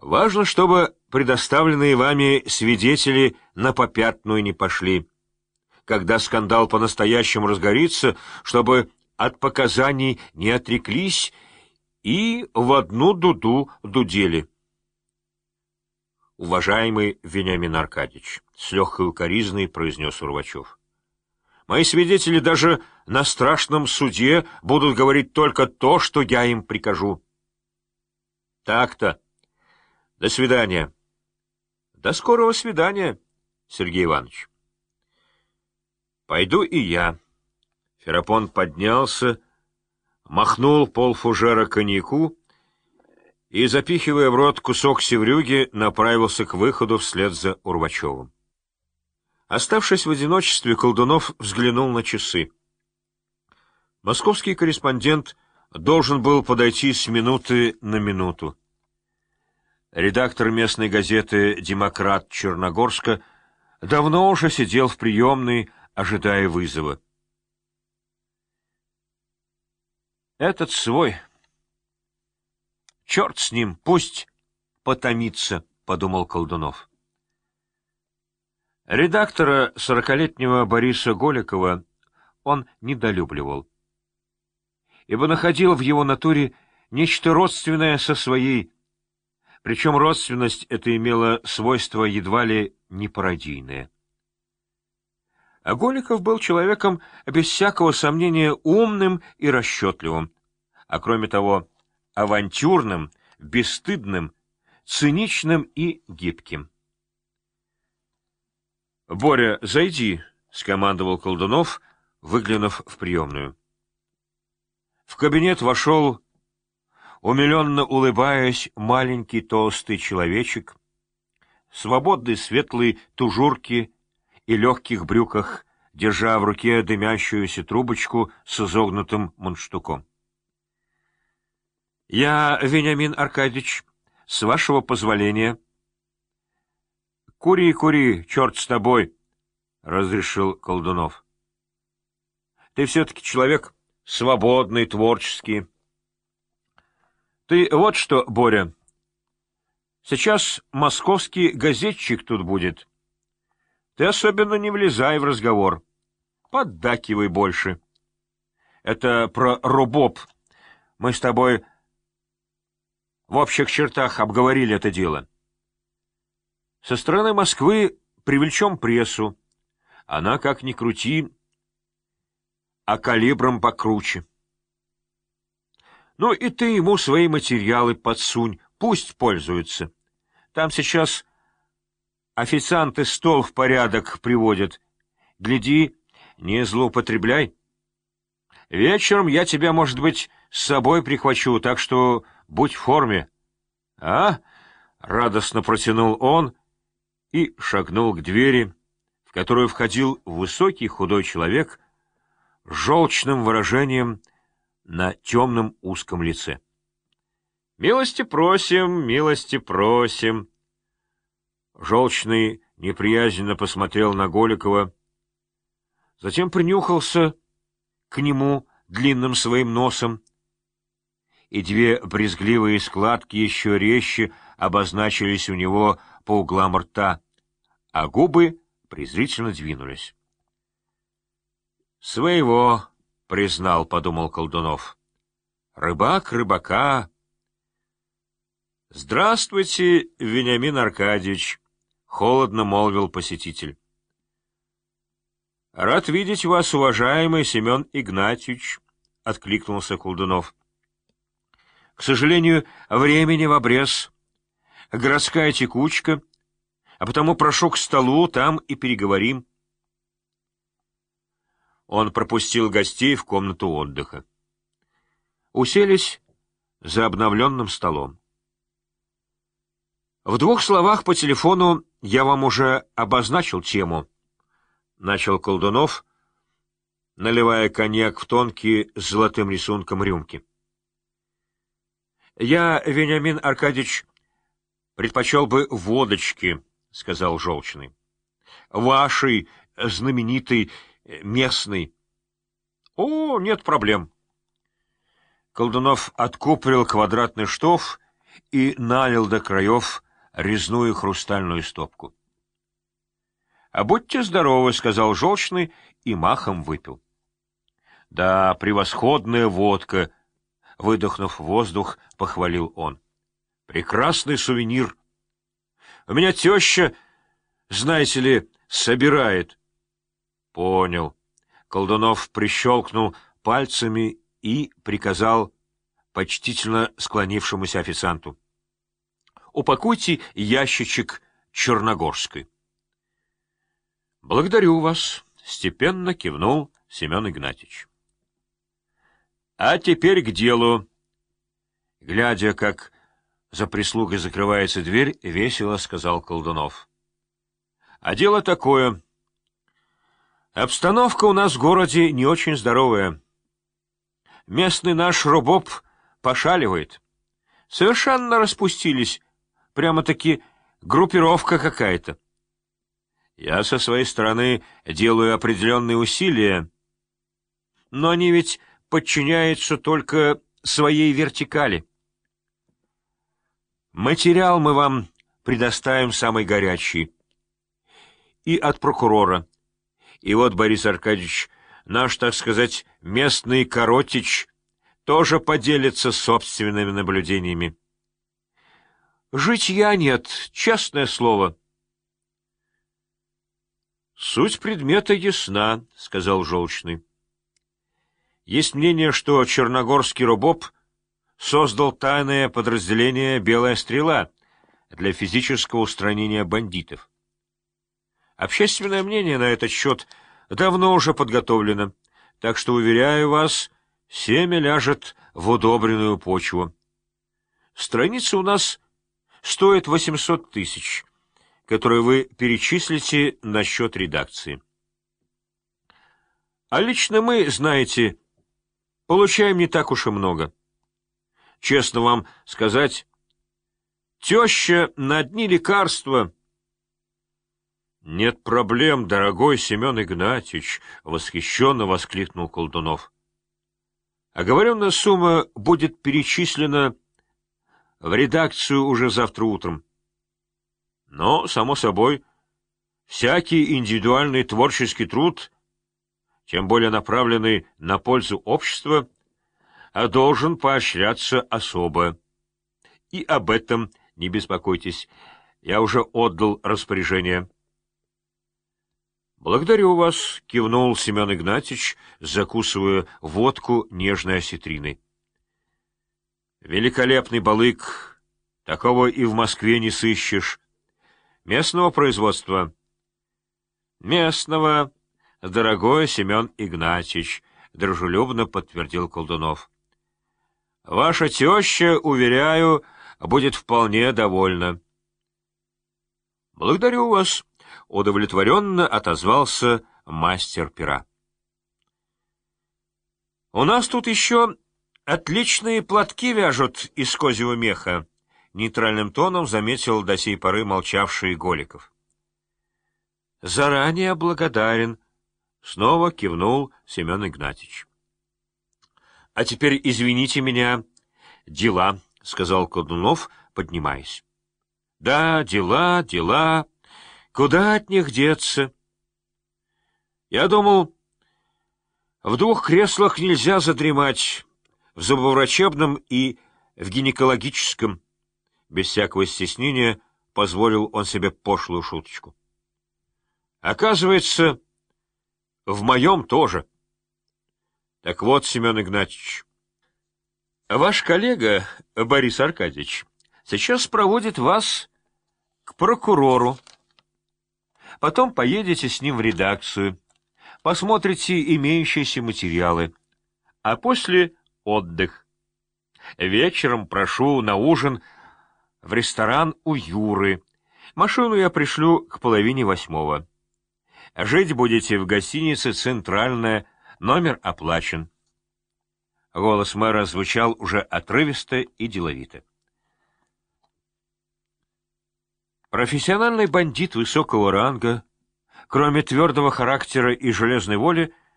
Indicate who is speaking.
Speaker 1: Важно, чтобы предоставленные вами свидетели на попятную не пошли. Когда скандал по-настоящему разгорится, чтобы от показаний не отреклись и в одну дуду дудели. Уважаемый Вениамин Аркадьевич, с легкой укоризной произнес Урвачев. Мои свидетели даже на страшном суде будут говорить только то, что я им прикажу. Так-то. До свидания. До скорого свидания, Сергей Иванович. Пойду и я. Ферапон поднялся, махнул полфужера коньяку и, запихивая в рот кусок севрюги, направился к выходу вслед за Урвачевым. Оставшись в одиночестве, Колдунов взглянул на часы. Московский корреспондент должен был подойти с минуты на минуту. Редактор местной газеты «Демократ» Черногорска давно уже сидел в приемной, ожидая вызова. «Этот свой. Черт с ним, пусть потомится», — подумал Колдунов. Редактора сорокалетнего Бориса Голикова он недолюбливал, ибо находил в его натуре нечто родственное со своей причем родственность эта имела свойство едва ли не пародийное. А Голиков был человеком, без всякого сомнения, умным и расчетливым, а кроме того, авантюрным, бесстыдным, циничным и гибким. — Боря, зайди, — скомандовал Колдунов, выглянув в приемную. В кабинет вошел умиленно улыбаясь, маленький толстый человечек, свободной светлой тужурки и легких брюках, держа в руке дымящуюся трубочку с изогнутым мундштуком. — Я, Вениамин Аркадьевич, с вашего позволения... — Кури, кури, черт с тобой! — разрешил Колдунов. — Ты все-таки человек свободный, творческий. Ты вот что, Боря. Сейчас московский газетчик тут будет. Ты особенно не влезай в разговор. Поддакивай больше. Это про рубоб. Мы с тобой в общих чертах обговорили это дело. Со стороны Москвы привлечем прессу. Она, как ни крути, а калибром покруче. Ну и ты ему свои материалы подсунь, пусть пользуется. Там сейчас официанты стол в порядок приводят. Гляди, не злоупотребляй. Вечером я тебя, может быть, с собой прихвачу, так что будь в форме. — А? — радостно протянул он и шагнул к двери, в которую входил высокий худой человек с желчным выражением на темном узком лице. «Милости просим, милости просим!» Желчный неприязненно посмотрел на Голикова, затем принюхался к нему длинным своим носом, и две брезгливые складки еще резче обозначились у него по углам рта, а губы презрительно двинулись. «Своего!» — признал, — подумал Колдунов. — Рыбак рыбака. — Здравствуйте, Вениамин Аркадьевич, — холодно молвил посетитель. — Рад видеть вас, уважаемый Семен Игнатьевич, — откликнулся Колдунов. — К сожалению, времени в обрез. Городская текучка, а потому прошу к столу, там и переговорим. — он пропустил гостей в комнату отдыха. Уселись за обновленным столом. В двух словах по телефону я вам уже обозначил тему, — начал Колдунов, наливая коньяк в тонкие с золотым рисунком рюмки. Я, Вениамин Аркадьевич, предпочел бы водочки, — сказал Желчный. — Вашей знаменитой местный. — О, нет проблем. Колдунов откуприл квадратный штоф и налил до краев резную хрустальную стопку. — А будьте здоровы, — сказал желчный и махом выпил. — Да, превосходная водка, — выдохнув воздух, похвалил он. — Прекрасный сувенир. У меня теща, знаете ли, собирает. — Понял. Колдунов прищелкнул пальцами и приказал почтительно склонившемуся официанту. — Упакуйте ящичек черногорской. — Благодарю вас, — степенно кивнул Семен Игнатьевич. — А теперь к делу. Глядя, как за прислугой закрывается дверь, весело сказал Колдунов. — А дело такое. Обстановка у нас в городе не очень здоровая. Местный наш робоп пошаливает. Совершенно распустились. Прямо-таки группировка какая-то. Я со своей стороны делаю определенные усилия, но они ведь подчиняются только своей вертикали. Материал мы вам предоставим самый горячий. И от прокурора. И вот, Борис Аркадьевич, наш, так сказать, местный коротич тоже поделится собственными наблюдениями. Житья нет, честное слово. Суть предмета ясна, — сказал Желчный. Есть мнение, что черногорский робоп создал тайное подразделение «Белая стрела» для физического устранения бандитов. Общественное мнение на этот счет давно уже подготовлено, так что, уверяю вас, семя ляжет в удобренную почву. Страница у нас стоит 800 тысяч — которые вы перечислите на счет редакции. А лично мы, знаете, получаем не так уж и много. Честно вам сказать, теща на одни лекарства... — Нет проблем, дорогой Семен Игнатьевич, — восхищенно воскликнул Колдунов. — Оговоренная сумма будет перечислена в редакцию уже завтра утром. Но, само собой, всякий индивидуальный творческий труд, тем более направленный на пользу общества, должен поощряться особо. И об этом не беспокойтесь, я уже отдал распоряжение. «Благодарю вас», — кивнул Семен Игнатьевич, закусывая водку нежной осетриной. «Великолепный балык, такого и в Москве не сыщешь». Местного производства? Местного, дорогой Семен Игнатьевич, дружелюбно подтвердил Колдунов. Ваша теща, уверяю, будет вполне довольна. Благодарю вас, удовлетворенно отозвался мастер пера. У нас тут еще отличные платки вяжут из козьего меха. — нейтральным тоном заметил до сей поры молчавший Голиков. — Заранее благодарен, — снова кивнул Семен Игнатьевич. — А теперь извините меня, дела, — сказал Кодунов, поднимаясь. — Да, дела, дела. Куда от них деться? Я думал, в двух креслах нельзя задремать, в зубоврачебном и в гинекологическом. Без всякого стеснения позволил он себе пошлую шуточку. Оказывается, в моем тоже. Так вот, Семен Игнатьевич, ваш коллега Борис Аркадьевич сейчас проводит вас к прокурору. Потом поедете с ним в редакцию, посмотрите имеющиеся материалы, а после — отдых. Вечером прошу на ужин в ресторан у Юры. Машину я пришлю к половине восьмого. Жить будете в гостинице «Центральная», номер оплачен. Голос мэра звучал уже отрывисто и деловито. Профессиональный бандит высокого ранга, кроме твердого характера и железной воли, —